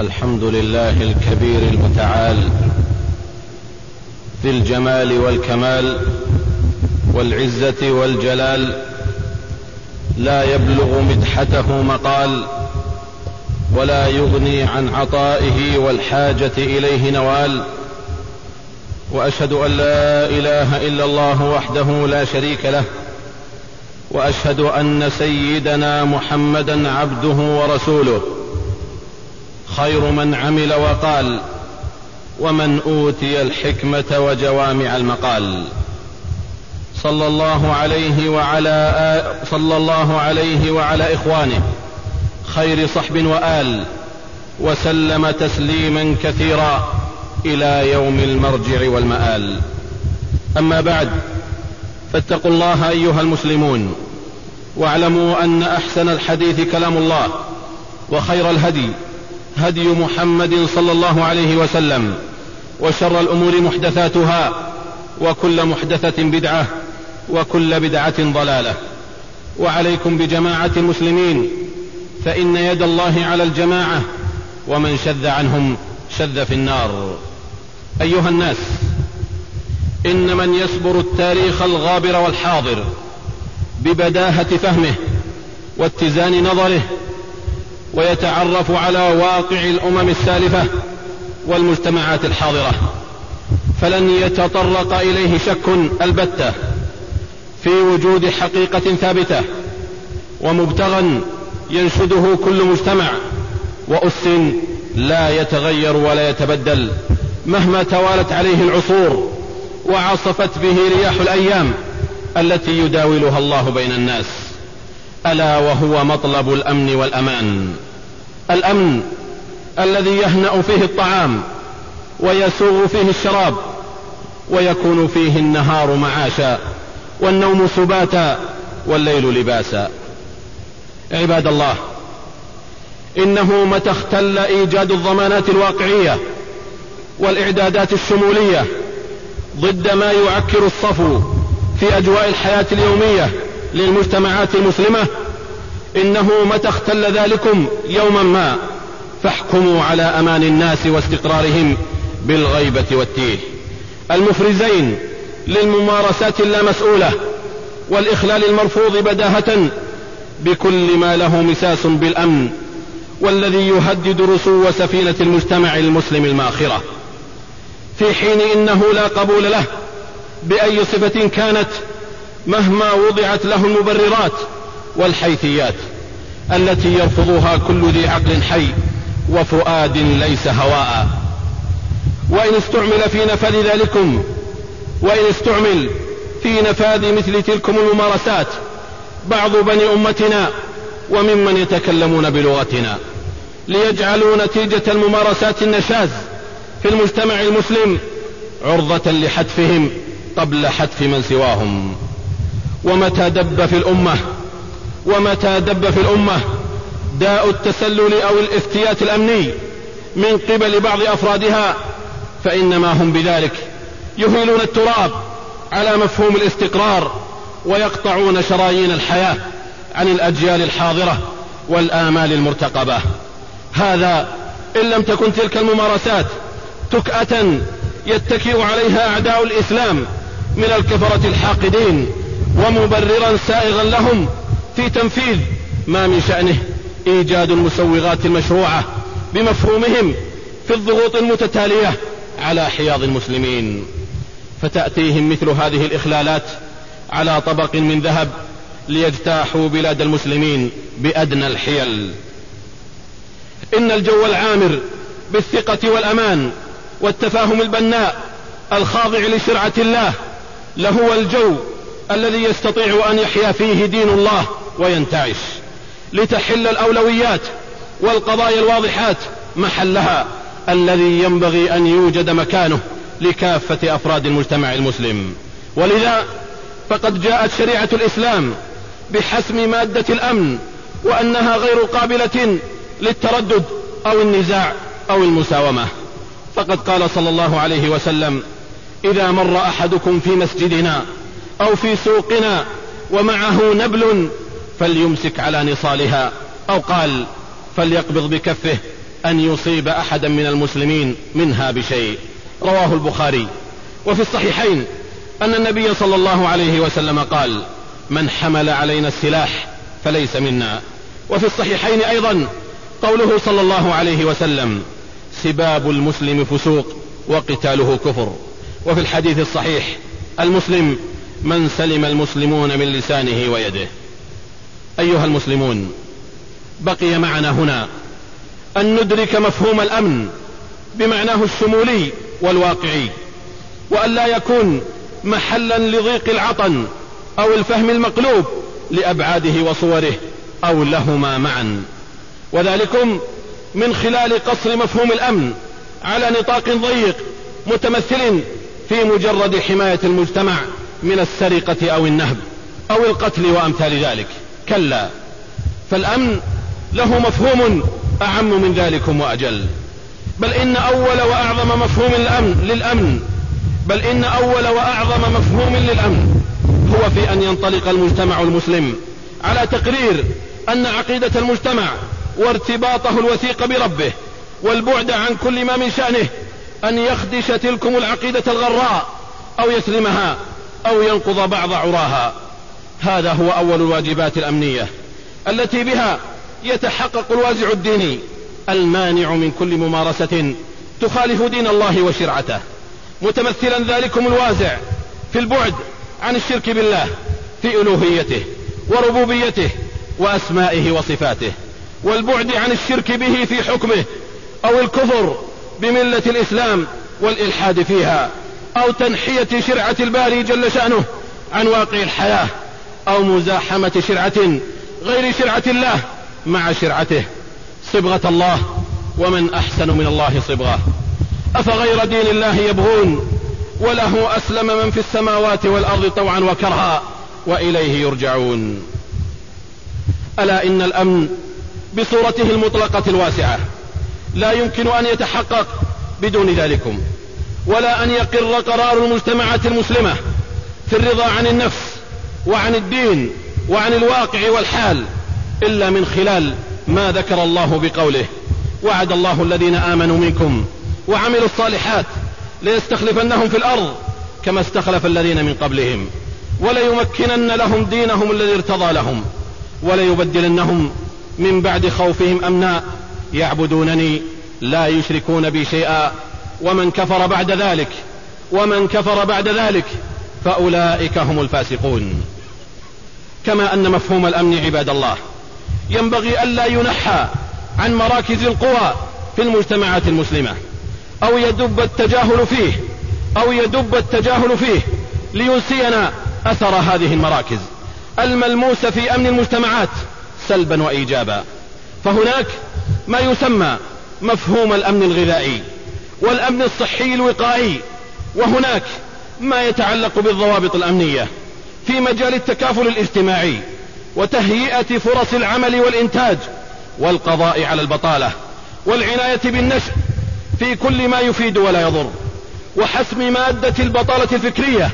الحمد لله الكبير المتعال ذي الجمال والكمال والعزة والجلال لا يبلغ مدحته مقال ولا يغني عن عطائه والحاجة إليه نوال وأشهد أن لا إله إلا الله وحده لا شريك له وأشهد أن سيدنا محمدا عبده ورسوله خير من عمل وقال ومن أوتي الحكمة وجوامع المقال. صلى الله عليه وعلى صلى الله عليه وعلى إخوانه خير صحب وآل وسلم تسليما كثيرا إلى يوم المرجع والمآل. أما بعد فاتقوا الله أيها المسلمون واعلموا أن أحسن الحديث كلام الله وخير الهدي هدي محمد صلى الله عليه وسلم وشر الأمور محدثاتها وكل محدثة بدعة وكل بدعة ضلالة. وعليكم بجماعة المسلمين فإن يد الله على الجماعة ومن شذ عنهم شذ في النار. أيها الناس إن من يسبر التاريخ الغابر والحاضر ببداهة فهمه واتزان نظره ويتعرف على واقع الأمم السالفة والمجتمعات الحاضرة. فلن يتطرق إليه شك البتة في وجود حقيقة ثابتة ومبتغى ينشده كل مجتمع وأس لا يتغير ولا يتبدل مهما توالت عليه العصور وعصفت به رياح الأيام التي يداولها الله بين الناس. ألا وهو مطلب الأمن والأمان. الأمن الذي يهنأ فيه الطعام ويسوغ فيه الشراب ويكون فيه النهار معاشا والنوم سباتا والليل لباسا. عباد الله إنه متى اختل إيجاد الضمانات الواقعية والإعدادات الشمولية ضد ما يعكر الصفو في أجواء الحياة اليومية للمجتمعات المسلمة إنه متى اختل ذلكم يوما ما فاحكموا على أمان الناس واستقرارهم بالغيبة والتيه المفرزين للممارسات اللامسؤولة والإخلال المرفوض بداهة بكل ما له مساس بالأمن والذي يهدد رسو سفينة المجتمع المسلم الماخرة. في حين إنه لا قبول له بأي صفة كانت مهما وضعت له المبررات والحيثيات التي يرفضها كل ذي عقل حي وفؤاد ليس هواء. وإن استعمل في نفاذ ذلكم وإن استعمل في نفاذ مثل تلكم الممارسات بعض بني أمتنا وممن يتكلمون بلغتنا ليجعلوا نتيجة الممارسات النشاز في المجتمع المسلم عرضة لحتفهم قبل حتف من سواهم. ومتى دب في الأمة؟ ومتى دب في الأمة؟ داء التسلل أو الافتيات الأمني من قبل بعض أفرادها فإنما هم بذلك يهيلون التراب على مفهوم الاستقرار ويقطعون شرايين الحياة عن الأجيال الحاضرة والآمال المرتقبة. هذا إن لم تكن تلك الممارسات تكأة يتكئ عليها أعداء الإسلام من الكفرة الحاقدين ومبررا سائغا لهم في تنفيذ ما من شأنه إيجاد المسوغات المشروعة بمفهومهم في الضغوط المتتالية على حياض المسلمين. فتأتيهم مثل هذه الإخلالات على طبق من ذهب ليجتاحوا بلاد المسلمين بأدنى الحيل. إن الجو العامر بالثقة والأمان والتفاهم البناء الخاضع لشرعة الله لهو الجو الذي يستطيع أن يحيا فيه دين الله وينتعش لتحل الأولويات والقضايا الواضحات محلها الذي ينبغي أن يوجد مكانه لكافة أفراد المجتمع المسلم. ولذا فقد جاءت شريعة الإسلام بحسم مادة الأمن وأنها غير قابلة للتردد أو النزاع أو المساومة. فقد قال صلى الله عليه وسلم إذا مر أحدكم في مسجدنا أو في سوقنا ومعه نبل فليمسك على نصالها أو قال فليقبض بكفه أن يصيب أحدا من المسلمين منها بشيء. رواه البخاري. وفي الصحيحين أن النبي صلى الله عليه وسلم قال من حمل علينا السلاح فليس منا. وفي الصحيحين أيضا قوله صلى الله عليه وسلم سباب المسلم فسوق وقتاله كفر. وفي الحديث الصحيح المسلم من سلم المسلمون من لسانه ويده. أيها المسلمون بقي معنا هنا أن ندرك مفهوم الأمن بمعناه الشمولي والواقعي وأن لا يكون محلا لضيق العطن أو الفهم المقلوب لأبعاده وصوره أو لهما معا. وذلكم من خلال قصر مفهوم الأمن على نطاق ضيق متمثل في مجرد حماية المجتمع من السرقة أو النهب أو القتل وأمثال ذلك. كلا. فالأمن له مفهوم أعم من ذلكم وأجل. بل إن أول وأعظم مفهوم الأمن للأمن بل إن أول وأعظم مفهوم للأمن هو في أن ينطلق المجتمع المسلم على تقرير أن عقيدة المجتمع وارتباطه الوثيق بربه والبعد عن كل ما من شأنه أن يخدش تلكم العقيدة الغراء أو يسلمها أو ينقض بعض عراها. هذا هو أول الواجبات الأمنية. التي بها يتحقق الوازع الديني المانع من كل ممارسة تخالف دين الله وشرعته. متمثلا ذلكم الوازع في البعد عن الشرك بالله في ألوهيته وربوبيته وأسمائه وصفاته والبعد عن الشرك به في حكمه أو الكفر بملة الإسلام والإلحاد فيها. أو تنحية شرعة الباري جل شأنه عن واقع الحياة أو مزاحمة شرعة غير شرعة الله مع شرعته. صبغة الله ومن أحسن من الله صبغة. أفغير دين الله يبغون؟ وله أسلم من في السماوات والأرض طوعا وكرها وإليه يرجعون. ألا إن الأمن بصورته المطلقة الواسعة. لا يمكن أن يتحقق بدون ذلكم. ولا أن يقر قرار المجتمعات المسلمة في الرضا عن النفس وعن الدين وعن الواقع والحال إلا من خلال ما ذكر الله بقوله. وعد الله الذين آمنوا منكم وعملوا الصالحات ليستخلفنهم في الأرض كما استخلف الذين من قبلهم. وليمكنن لهم دينهم الذي ارتضى لهم. وليبدلنهم من بعد خوفهم أمنا. يعبدونني لا يشركون بي شيئا. ومن كفر بعد ذلك ومن كفر بعد ذلك فأولئك هم الفاسقون. كما أن مفهوم الأمن عباد الله. ينبغي ألا ينحى عن مراكز القوى في المجتمعات المسلمة. أو يدب التجاهل فيه أو يدب التجاهل فيه لينسينا أثر هذه المراكز. الملموسة في أمن المجتمعات سلبا وإيجابا. فهناك ما يسمى مفهوم الأمن الغذائي. والأمن الصحي الوقائي. وهناك ما يتعلق بالضوابط الأمنية في مجال التكافل الاجتماعي وتهيئة فرص العمل والإنتاج والقضاء على البطالة والعناية بالنشء في كل ما يفيد ولا يضر وحسم مادة البطالة الفكرية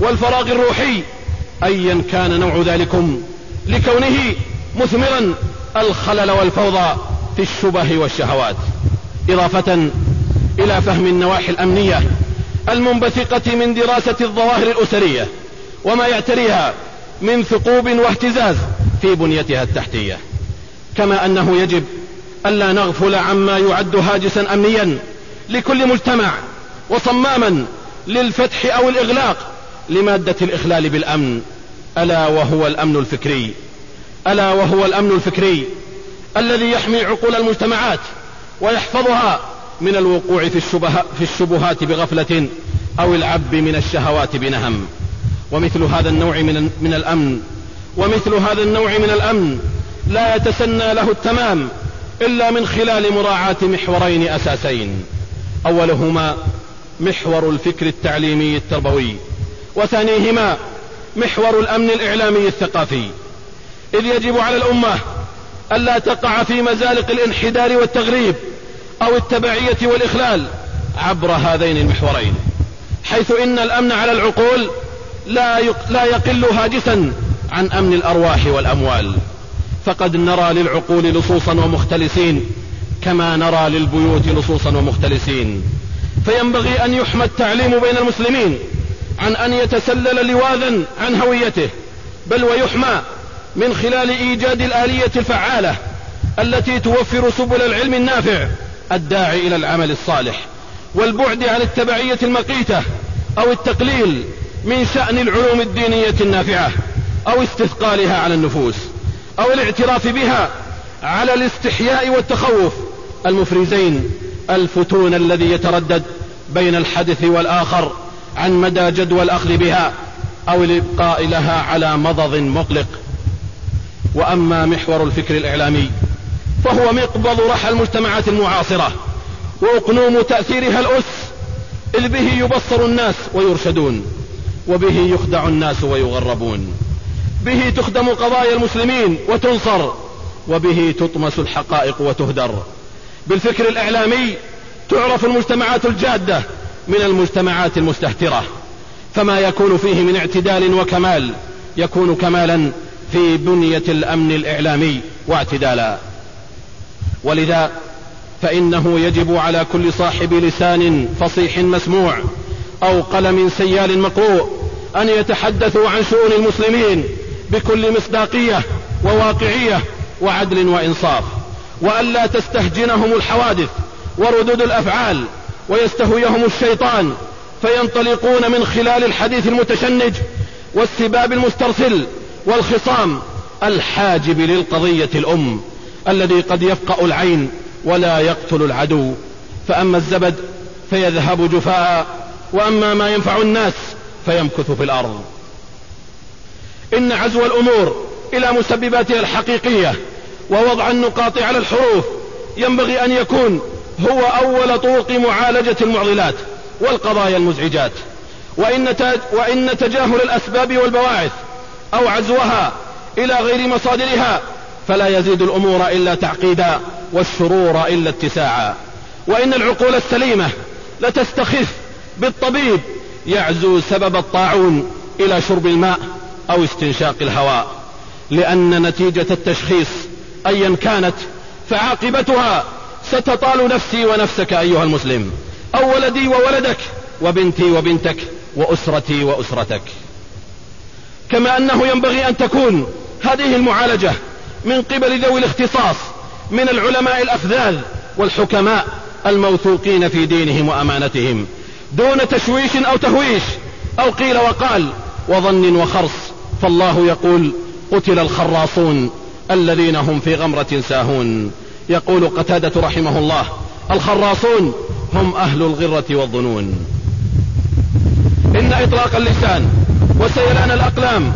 والفراغ الروحي. أيا كان نوع ذلكم لكونه مثمرا الخلل والفوضى في الشبه والشهوات. إضافة إلى فهم النواحي الأمنية المنبثقة من دراسة الظواهر الأسرية وما يعتريها من ثقوب واهتزاز في بنيتها التحتية. كما أنه يجب ألا نغفل عما يعد هاجسا أمنيا لكل مجتمع وصماما للفتح أو الإغلاق لمادة الإخلال بالأمن. ألا وهو الأمن الفكري. ألا وهو الأمن الفكري الذي يحمي عقول المجتمعات ويحفظها من الوقوع في, الشبه في الشبهات بغفلة أو العب من الشهوات بنهم. ومثل هذا النوع من, من الأمن. ومثل هذا النوع من الأمن لا يتسنى له التمام إلا من خلال مراعاة محورين أساسين. أولهما محور الفكر التعليمي التربوي. وثانيهما محور الأمن الإعلامي الثقافي. إذ يجب على الأمة ألا تقع في مزالق الانحدار والتغريب أو التبعية والإخلال عبر هذين المحورين حيث إن الأمن على العقول لا, لا يقل هاجسا عن أمن الأرواح والأموال. فقد نرى للعقول لصوصا ومختلسين كما نرى للبيوت لصوصا ومختلسين. فينبغي أن يحمى التعليم بين المسلمين عن أن يتسلل لواذا عن هويته بل ويحمى من خلال إيجاد الآلية الفعالة التي توفر سبل العلم النافع الداعي إلى العمل الصالح والبعد عن التبعية المقيتة أو التقليل من شأن العلوم الدينية النافعة أو استثقالها على النفوس أو الاعتراف بها على الاستحياء والتخوف. المفرزين الفتون الذي يتردد بين الحدث والآخر عن مدى جدوى الأخذ بها أو الإبقاء لها على مضض مقلق. وأما محور الفكر الإعلامي فهو مقبض رحى المجتمعات المعاصرة وأقنوم تأثيرها الأس إذ به يبصر الناس ويرشدون وبه يخدع الناس ويغربون. به تخدم قضايا المسلمين وتنصر وبه تطمس الحقائق وتهدر. بالفكر الإعلامي تعرف المجتمعات الجادة من المجتمعات المستهترة فما يكون فيه من اعتدال وكمال يكون كمالا في بنية الأمن الإعلامي واعتدالا. ولذا فإنه يجب على كل صاحب لسان فصيح مسموع أو قلم سيال مقروء أن يتحدثوا عن شؤون المسلمين بكل مصداقية وواقعية وعدل وإنصاف وألا تستهجنهم الحوادث وردود الأفعال ويستهويهم الشيطان فينطلقون من خلال الحديث المتشنج والسباب المسترسل والخصام الحاجب للقضية الأم. الذي قد يفقأ العين ولا يقتل العدو. فأما الزبد فيذهب جفاء وأما ما ينفع الناس فيمكث في الأرض. إن عزو الأمور إلى مسبباتها الحقيقية ووضع النقاط على الحروف ينبغي أن يكون هو أول طرق معالجة المعضلات والقضايا المزعجات. وإن, وإن تجاهل الأسباب والبواعث أو عزوها إلى غير مصادرها فلا يزيد الأمور إلا تعقيدا والشرور إلا اتساعا. وإن العقول السليمة لتستخف بالطبيب يعزو سبب الطاعون إلى شرب الماء أو استنشاق الهواء. لأن نتيجة التشخيص أيا كانت فعاقبتها ستطال نفسي ونفسك أيها المسلم. أو ولدي وولدك وبنتي وبنتك وأسرتي وأسرتك. كما أنه ينبغي أن تكون هذه المعالجة من قبل ذوي الاختصاص من العلماء الأفذاذ والحكماء الموثوقين في دينهم وأمانتهم. دون تشويش أو تهويش أو قيل وقال وظن وخرص فالله يقول قتل الخراصون الذين هم في غمرة ساهون. يقول قتادة رحمه الله الخراصون هم أهل الغرة والظنون. إن إطلاق اللسان وسيلان الأقلام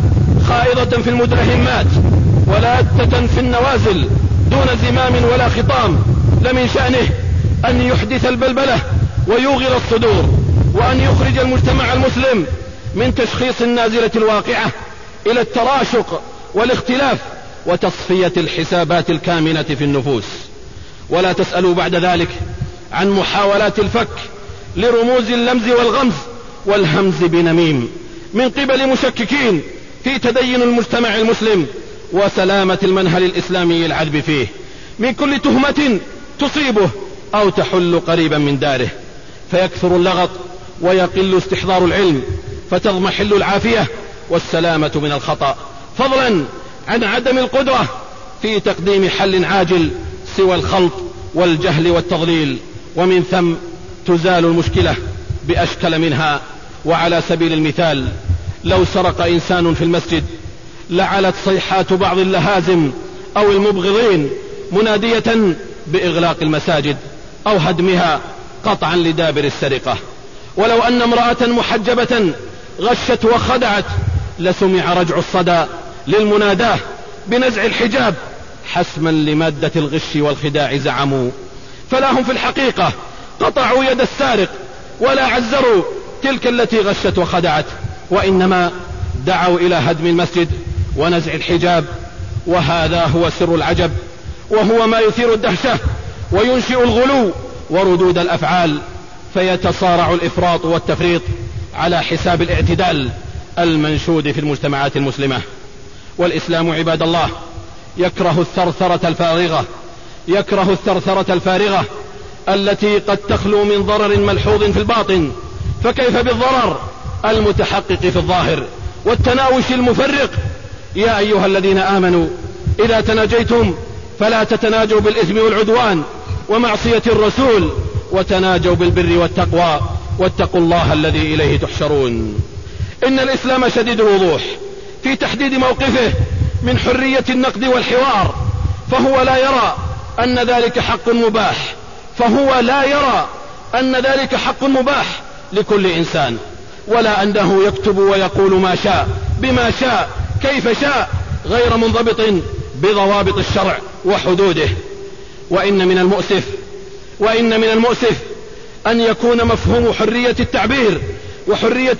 خائضة في المدرهمات ولاتة في النوازل دون زمام ولا خطام لمن شأنه أن يحدث البلبلة ويوغر الصدور وأن يخرج المجتمع المسلم من تشخيص النازلة الواقعة إلى التراشق والاختلاف وتصفية الحسابات الكامنة في النفوس. ولا تسألوا بعد ذلك عن محاولات الفك لرموز اللمز والغمز والهمز بنميم من قبل مشككين في تدين المجتمع المسلم وسلامة المنهل الإسلامي العذب فيه. من كل تهمة تصيبه أو تحل قريبا من داره. فيكثر اللغط ويقل استحضار العلم فتضمحل العافية والسلامة من الخطأ. فضلا عن عدم القدرة في تقديم حل عاجل سوى الخلط والجهل والتضليل. ومن ثم تزال المشكلة بأشكل منها. وعلى سبيل المثال لو سرق إنسان في المسجد لعلت صيحات بعض اللهازم أو المبغضين منادية بإغلاق المساجد أو هدمها قطعا لدابر السرقة. ولو أن امرأة محجبة غشت وخدعت لسمع رجع الصدى للمناداة بنزع الحجاب حسما لمادة الغش والخداع زعموا. فلا هم في الحقيقة قطعوا يد السارق ولا عزروا تلك التي غشت وخدعت وإنما دعوا إلى هدم المسجد. ونزع الحجاب وهذا هو سر العجب وهو ما يثير الدهشة وينشئ الغلو وردود الأفعال فيتصارع الإفراط والتفريط على حساب الاعتدال المنشود في المجتمعات المسلمة. والإسلام عباد الله يكره الثرثرة الفارغة يكره الثرثرة الفارغة التي قد تخلو من ضرر ملحوظ في الباطن فكيف بالضرر المتحقق في الظاهر والتناوش المفرق يا أيها الذين آمنوا إذا تناجيتم فلا تتناجوا بالإثم والعدوان ومعصية الرسول وتناجوا بالبر والتقوى واتقوا الله الذي إليه تحشرون. إن الإسلام شديد الوضوح في تحديد موقفه من حرية النقد والحوار فهو لا يرى أن ذلك حق مباح فهو لا يرى أن ذلك حق مباح لكل إنسان ولا أنه يكتب ويقول ما شاء بما شاء كيف شاء غير منضبط بضوابط الشرع وحدوده. وإن من المؤسف وإن من المؤسف أن يكون مفهوم حرية التعبير وحرية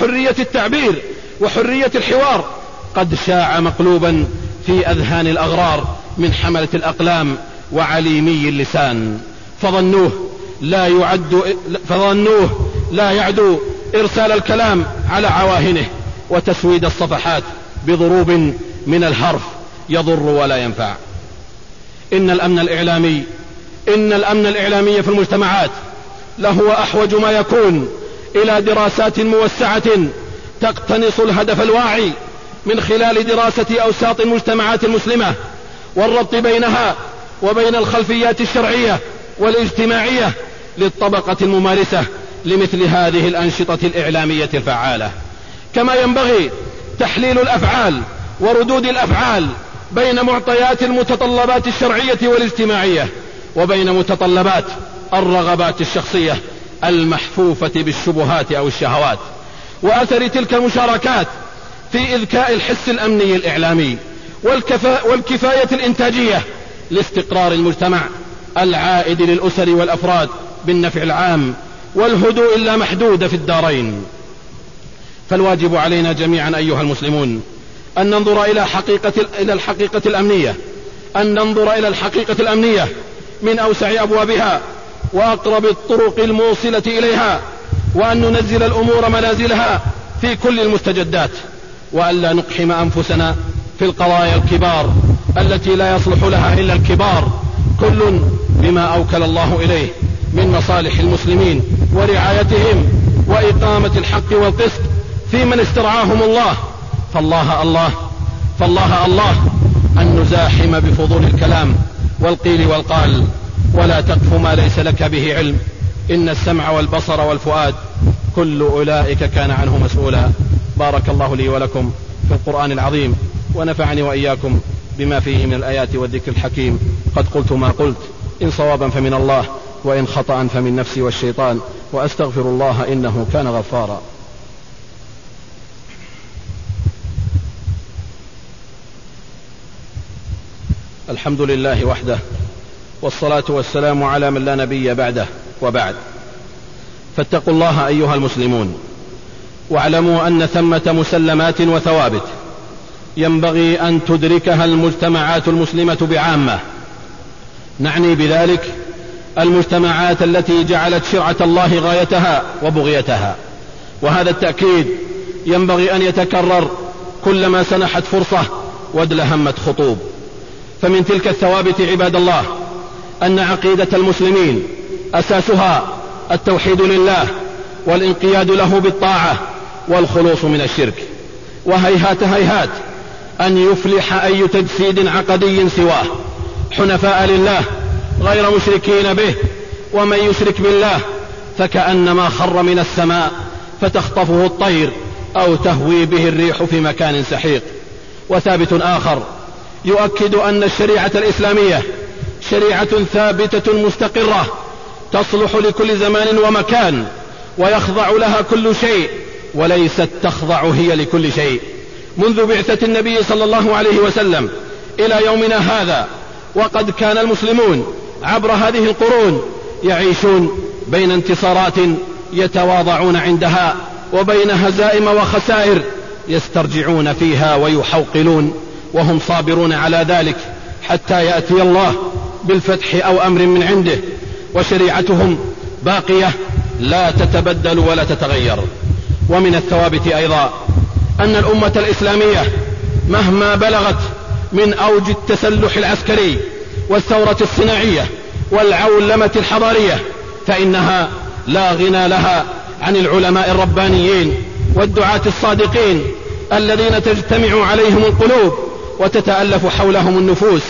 حرية التعبير وحرية الحوار قد شاع مقلوبا في أذهان الأغرار من حملة الأقلام وعليمي اللسان. فظنوه لا يعد فظنوه لا يعدو إرسال الكلام على عواهنه وتسويد الصفحات بضروب من الهرف يضر ولا ينفع. إن الأمن الإعلامي إن الأمن الإعلامي في المجتمعات لهو أحوج ما يكون إلى دراسات موسعة تقتنص الهدف الواعي من خلال دراسة أوساط المجتمعات المسلمة والربط بينها وبين الخلفيات الشرعية والاجتماعية للطبقة الممارسة لمثل هذه الأنشطة الإعلامية الفعالة. كما ينبغي تحليل الأفعال وردود الأفعال بين معطيات المتطلبات الشرعية والاجتماعية وبين متطلبات الرغبات الشخصية المحفوفة بالشبهات أو الشهوات. وأثر تلك المشاركات في إذكاء الحس الأمني الإعلامي والكفا والكفاية الإنتاجية لاستقرار المجتمع العائد للأسر والأفراد بالنفع العام والهدوء اللامحدود في الدارين. فالواجب علينا جميعا أيها المسلمون أن ننظر إلى حقيقة إلى الحقيقة الأمنية أن ننظر إلى الحقيقة الأمنية من أوسع أبوابها وأقرب الطرق الموصلة إليها وأن ننزل الأمور منازلها في كل المستجدات وألا نقحم أنفسنا في القضايا الكبار التي لا يصلح لها إلا الكبار كل بما أوكل الله إليه من مصالح المسلمين ورعايتهم وإقامة الحق والقسط في من استرعاهم الله. فالله الله. فالله الله. أن نزاحم بفضول الكلام والقيل والقال. ولا تقف ما ليس لك به علم. إن السمع والبصر والفؤاد. كل أولئك كان عنه مسؤولا. بارك الله لي ولكم في القرآن العظيم. ونفعني وإياكم بما فيه من الآيات والذكر الحكيم. قد قلت ما قلت. إن صوابا فمن الله. وإن خطأ فمن نفسي والشيطان. وأستغفر الله إنه كان غفارا. الحمد لله وحده والصلاة والسلام على من لا نبي بعده وبعد. فاتقوا الله أيها المسلمون واعلموا أن ثمة مسلمات وثوابت ينبغي أن تدركها المجتمعات المسلمة بعامة. نعني بذلك المجتمعات التي جعلت شرعة الله غايتها وبغيتها. وهذا التأكيد ينبغي أن يتكرر كلما سنحت فرصة وادلهمت خطوب. فمن تلك الثوابت عباد الله أن عقيدة المسلمين أساسها التوحيد لله والانقياد له بالطاعة والخلوص من الشرك. وهيهات هيهات أن يفلح أي تجسيد عقدي سواه. حنفاء لله غير مشركين به ومن يشرك بالله فكأنما خر من السماء فتخطفه الطير أو تهوي به الريح في مكان سحيق. وثابت آخر يؤكد أن الشريعة الإسلامية شريعة ثابتة مستقرة تصلح لكل زمان ومكان ويخضع لها كل شيء وليست تخضع هي لكل شيء. منذ بعثة النبي صلى الله عليه وسلم إلى يومنا هذا وقد كان المسلمون عبر هذه القرون يعيشون بين انتصارات يتواضعون عندها وبين هزائم وخسائر يسترجعون فيها ويحوقلون. وهم صابرون على ذلك حتى يأتي الله بالفتح أو أمر من عنده وشريعتهم باقية لا تتبدل ولا تتغير. ومن الثوابت أيضا أن الأمة الإسلامية مهما بلغت من أوج التسلح العسكري والثورة الصناعية والعولمة الحضارية فإنها لا غنى لها عن العلماء الربانيين والدعاة الصادقين الذين تجتمع عليهم القلوب وتتألف حولهم النفوس.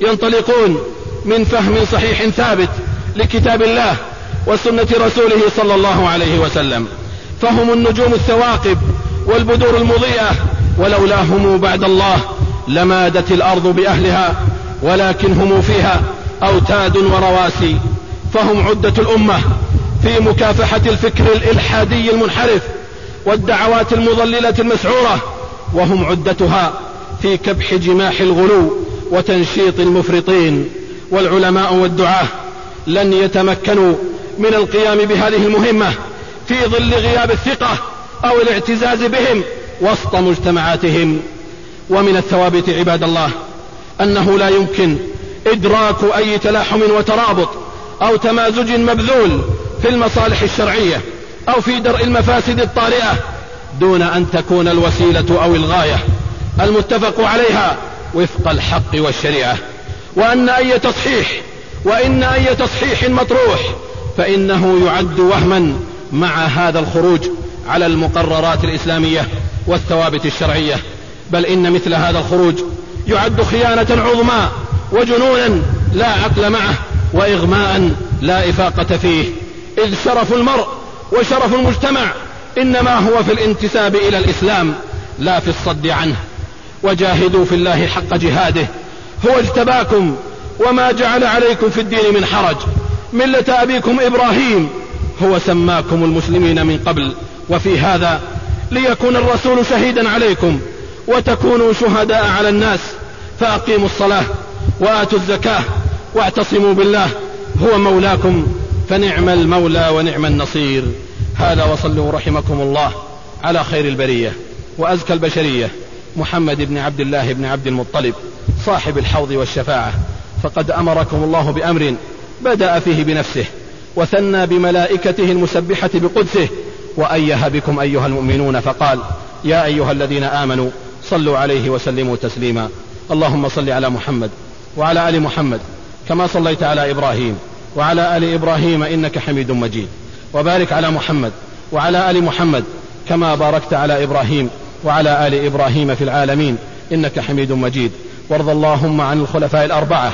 ينطلقون من فهم صحيح ثابت لكتاب الله وسنة رسوله صلى الله عليه وسلم. فهم النجوم الثواقب والبدور المضيئة. ولولاهم بعد الله لمادت الأرض بأهلها ولكن هم فيها أوتاد ورواسي. فهم عدة الأمة في مكافحة الفكر الإلحادي المنحرف والدعوات المضللة المسعورة. وهم عدتها في كبح جماح الغلو وتنشيط المفرطين والعلماء والدعاة لن يتمكنوا من القيام بهذه المهمة في ظل غياب الثقة أو الاعتزاز بهم وسط مجتمعاتهم. ومن الثوابت عباد الله أنه لا يمكن إدراك أي تلاحم وترابط أو تمازج مبذول في المصالح الشرعية أو في درء المفاسد الطارئة دون أن تكون الوسيلة أو الغاية. المتفق عليها وفق الحق والشريعة. وأن أي تصحيح وإن أي تصحيح مطروح فإنه يعد وهما مع هذا الخروج على المقررات الإسلامية والثوابت الشرعية. بل إن مثل هذا الخروج يعد خيانة عظمى وجنونا لا عقل معه وإغماء لا إفاقة فيه. إذ شرف المرء وشرف المجتمع إنما هو في الانتساب إلى الإسلام لا في الصد عنه. وجاهدوا في الله حق جهاده. هو اجتباكم وما جعل عليكم في الدين من حرج. ملة أبيكم إبراهيم. هو سماكم المسلمين من قبل. وفي هذا ليكون الرسول شهيدا عليكم وتكونوا شهداء على الناس. فأقيموا الصلاة وآتوا الزكاة واعتصموا بالله. هو مولاكم فنعم المولى ونعم النصير. هذا وصلوا رحمكم الله على خير البرية وأزكى البشرية. محمد بن عبد الله بن عبد المطلب صاحب الحوض والشفاعة. فقد أمركم الله بأمر بدأ فيه بنفسه وثنى بملائكته المسبحة بقدسه وأيه بكم أيها المؤمنون فقال يا أيها الذين آمنوا صلوا عليه وسلموا تسليما. اللهم صل على محمد وعلى آل محمد كما صليت على إبراهيم وعلى آل إبراهيم إنك حميد مجيد. وبارك على محمد وعلى آل محمد كما باركت على إبراهيم وعلى آل إبراهيم في العالمين إنك حميد مجيد. وارض اللهم عن الخلفاء الأربعة.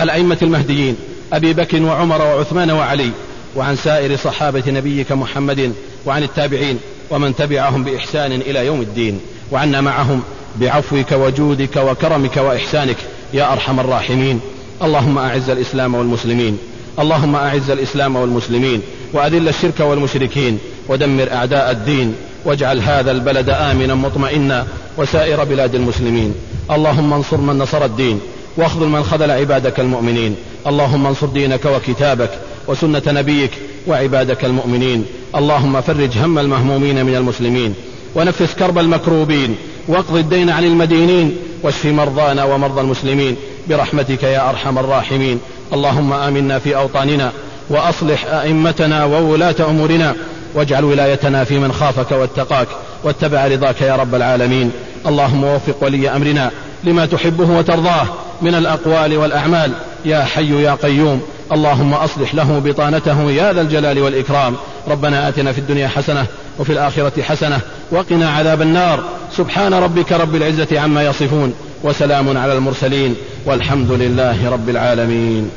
الأئمة المهديين أبي بكر وعمر وعثمان وعلي وعن سائر صحابة نبيك محمد وعن التابعين ومن تبعهم بإحسان إلى يوم الدين. وعنا معهم بعفوك وجودك وكرمك وإحسانك يا أرحم الراحمين. اللهم أعز الإسلام والمسلمين. اللهم أعز الإسلام والمسلمين. وأذل الشرك والمشركين. ودمر أعداء الدين. واجعل هذا البلد آمنا مطمئنا وسائر بلاد المسلمين. اللهم انصر من نصر الدين واخذل من خذل عبادك المؤمنين. اللهم انصر دينك وكتابك وسنة نبيك وعبادك المؤمنين. اللهم فرج هم المهمومين من المسلمين. ونفس كرب المكروبين. واقض الدين عن المدينين. واشف مرضانا ومرضى المسلمين. برحمتك يا أرحم الراحمين. اللهم آمنا في أوطاننا. وأصلح أئمتنا وولاة أمورنا. واجعل ولايتنا في من خافك واتقاك واتبع رضاك يا رب العالمين. اللهم وفق ولي أمرنا لما تحبه وترضاه من الأقوال والأعمال. يا حي يا قيوم. اللهم أصلح له بطانته يا ذا الجلال والإكرام. ربنا آتنا في الدنيا حسنة وفي الآخرة حسنة وقنا عذاب النار. سبحان ربك رب العزة عما يصفون وسلام على المرسلين والحمد لله رب العالمين.